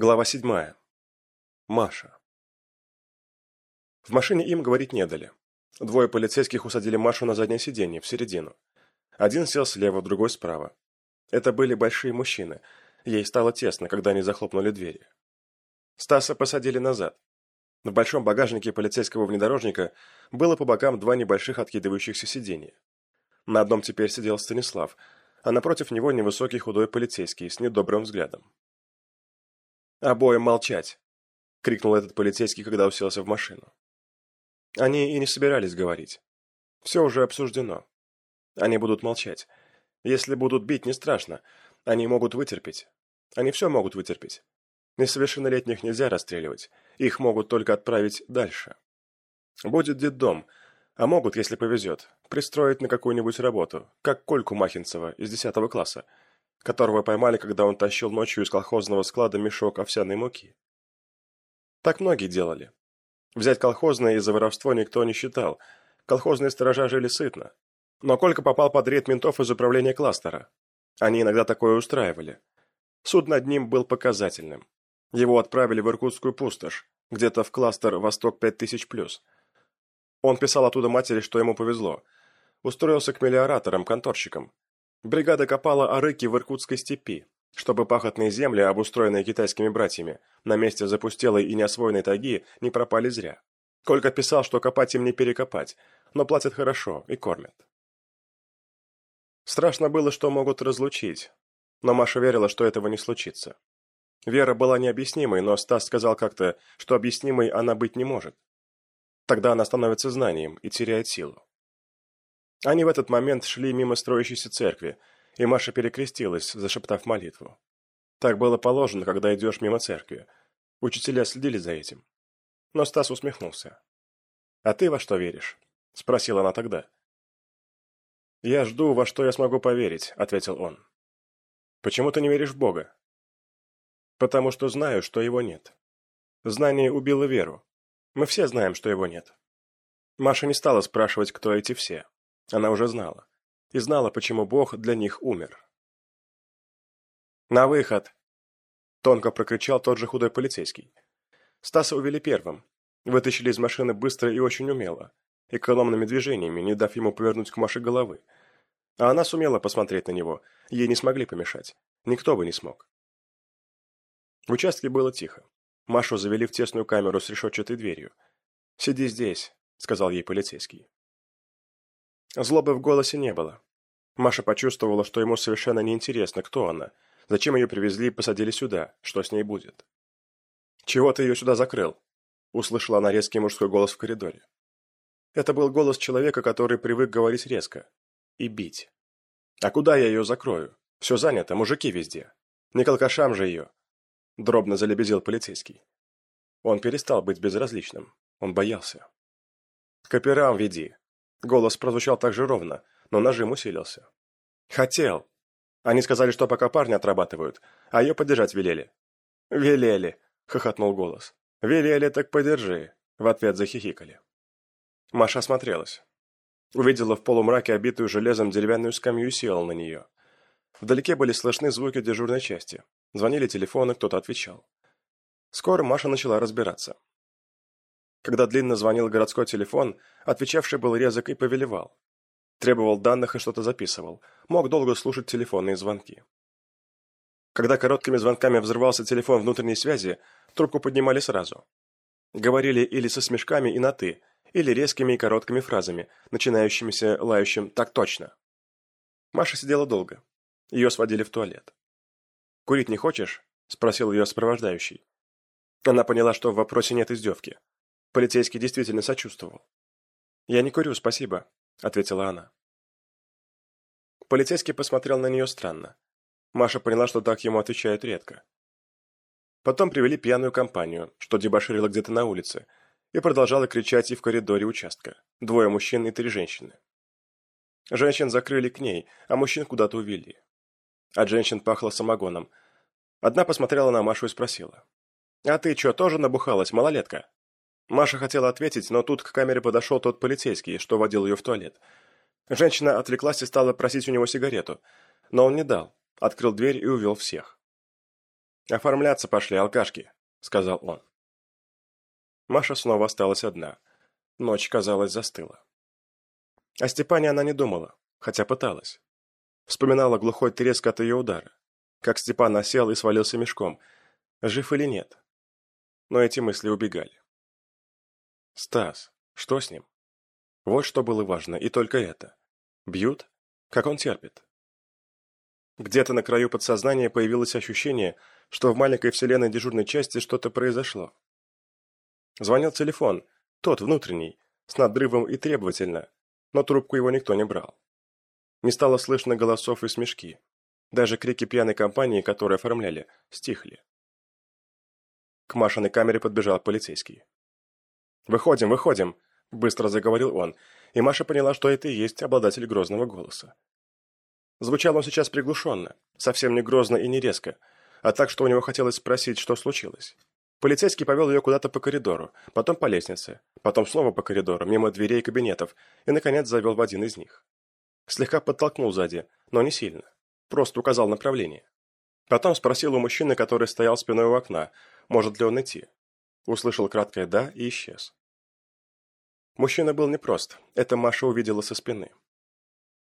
Глава седьмая. Маша. В машине им говорить не дали. Двое полицейских усадили Машу на заднее сиденье, в середину. Один сел слева, другой справа. Это были большие мужчины. Ей стало тесно, когда они захлопнули двери. Стаса посадили назад. В большом багажнике полицейского внедорожника было по бокам два небольших откидывающихся сиденья. На одном теперь сидел Станислав, а напротив него невысокий худой полицейский с недобрым взглядом. «Обоим молчать!» — крикнул этот полицейский, когда уселся в машину. Они и не собирались говорить. Все уже обсуждено. Они будут молчать. Если будут бить, не страшно. Они могут вытерпеть. Они все могут вытерпеть. Несовершеннолетних нельзя расстреливать. Их могут только отправить дальше. Будет детдом, а могут, если повезет, пристроить на какую-нибудь работу, как Кольку Махинцева из 10 класса, которого поймали, когда он тащил ночью из колхозного склада мешок овсяной муки. Так многие делали. Взять колхозное из-за воровства никто не считал. Колхозные сторожа жили сытно. Но Колька попал под рейд ментов из управления кластера. Они иногда такое устраивали. Суд над ним был показательным. Его отправили в Иркутскую пустошь, где-то в кластер «Восток 5000+.» Он писал оттуда матери, что ему повезло. Устроился к мелиораторам, конторщикам. Бригада копала арыки в Иркутской степи, чтобы пахотные земли, обустроенные китайскими братьями, на месте запустелой и неосвоенной тайги, не пропали зря. Колька писал, что копать им не перекопать, но платят хорошо и кормят. Страшно было, что могут разлучить, но Маша верила, что этого не случится. Вера была необъяснимой, но Стас сказал как-то, что объяснимой она быть не может. Тогда она становится знанием и теряет силу. Они в этот момент шли мимо строящейся церкви, и Маша перекрестилась, зашептав молитву. Так было положено, когда идешь мимо церкви. Учителя следили за этим. Но Стас усмехнулся. «А ты во что веришь?» – спросила она тогда. «Я жду, во что я смогу поверить», – ответил он. «Почему ты не веришь в Бога?» «Потому что знаю, что его нет. Знание убило веру. Мы все знаем, что его нет». Маша не стала спрашивать, кто эти все. Она уже знала. И знала, почему Бог для них умер. «На выход!» Тонко прокричал тот же худой полицейский. Стаса увели первым. Вытащили из машины быстро и очень умело, экономными движениями, не дав ему повернуть к Маше головы. А она сумела посмотреть на него, ей не смогли помешать. Никто бы не смог. В участке было тихо. Машу завели в тесную камеру с решетчатой дверью. «Сиди здесь», — сказал ей полицейский. Злобы в голосе не было. Маша почувствовала, что ему совершенно неинтересно, кто она, зачем ее привезли и посадили сюда, что с ней будет. «Чего ты ее сюда закрыл?» – услышала она резкий мужской голос в коридоре. Это был голос человека, который привык говорить резко. И бить. «А куда я ее закрою? Все занято, мужики везде. Не колкашам же ее!» – дробно залебезил полицейский. Он перестал быть безразличным. Он боялся. «К операм веди», Голос прозвучал так же ровно, но нажим усилился. «Хотел!» Они сказали, что пока парни отрабатывают, а ее поддержать велели. «Велели!» — хохотнул голос. «Велели, так подержи!» — в ответ захихикали. Маша осмотрелась. Увидела в полумраке обитую железом деревянную скамью и села на нее. Вдалеке были слышны звуки дежурной части. Звонили телефоны, кто-то отвечал. Скоро Маша начала разбираться. Когда длинно звонил городской телефон, отвечавший был резок и повелевал. Требовал данных и что-то записывал. Мог долго слушать телефонные звонки. Когда короткими звонками взрывался телефон внутренней связи, трубку поднимали сразу. Говорили или со смешками и на «ты», или резкими и короткими фразами, начинающимися лающим «так точно». Маша сидела долго. Ее сводили в туалет. «Курить не хочешь?» – спросил ее сопровождающий. Она поняла, что в вопросе нет издевки. Полицейский действительно сочувствовал. «Я не курю, спасибо», — ответила она. Полицейский посмотрел на нее странно. Маша поняла, что так ему отвечают редко. Потом привели пьяную компанию, что дебоширила где-то на улице, и продолжала кричать и в коридоре участка. Двое мужчин и три женщины. Женщин закрыли к ней, а мужчин куда-то увели. От женщин пахло самогоном. Одна посмотрела на Машу и спросила. «А ты что, тоже набухалась, малолетка?» Маша хотела ответить, но тут к камере подошел тот полицейский, что водил ее в туалет. Женщина отвлеклась и стала просить у него сигарету, но он не дал, открыл дверь и увел всех. «Оформляться пошли, алкашки», — сказал он. Маша снова осталась одна. Ночь, казалось, застыла. О Степане она не думала, хотя пыталась. Вспоминала глухой треск от ее удара, как Степан осел и свалился мешком, жив или нет. Но эти мысли убегали. Стас, что с ним? Вот что было важно, и только это. Бьют? Как он терпит? Где-то на краю подсознания появилось ощущение, что в маленькой вселенной дежурной части что-то произошло. Звонил телефон, тот, внутренний, с надрывом и требовательно, но трубку его никто не брал. Не стало слышно голосов и смешки. Даже крики пьяной компании, которую оформляли, стихли. К Машиной камере подбежал полицейский. «Выходим, выходим!» – быстро заговорил он, и Маша поняла, что это и есть обладатель грозного голоса. Звучал он сейчас приглушенно, совсем не грозно и не резко, а так, что у него хотелось спросить, что случилось. Полицейский повел ее куда-то по коридору, потом по лестнице, потом снова по коридору, мимо дверей кабинетов, и, наконец, завел в один из них. Слегка подтолкнул сзади, но не сильно. Просто указал направление. Потом спросил у мужчины, который стоял спиной у окна, может ли он идти. Услышал краткое «да» и исчез. Мужчина был непрост, это Маша увидела со спины.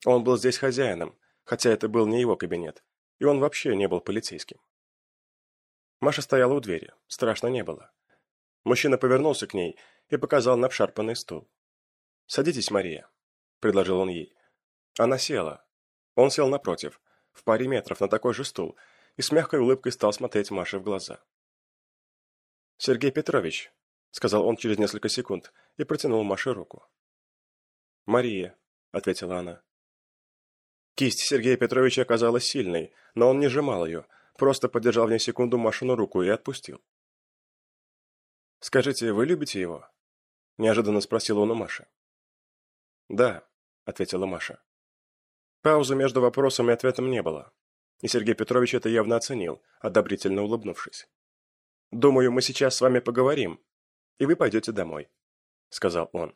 Он был здесь хозяином, хотя это был не его кабинет, и он вообще не был полицейским. Маша стояла у двери, страшно не было. Мужчина повернулся к ней и показал на обшарпанный стул. «Садитесь, Мария», — предложил он ей. Она села. Он сел напротив, в паре метров на такой же стул, и с мягкой улыбкой стал смотреть Маше в глаза. «Сергей Петрович», — сказал он через несколько секунд и протянул Маше руку. «Мария», — ответила она. Кисть Сергея Петровича оказалась сильной, но он не сжимал ее, просто подержал в ней секунду Машину руку и отпустил. «Скажите, вы любите его?» – неожиданно спросил он у Маши. «Да», – ответила Маша. Паузы между вопросом и ответом не было, и Сергей Петрович это явно оценил, одобрительно улыбнувшись. «Думаю, мы сейчас с вами поговорим, и вы пойдете домой», – сказал он.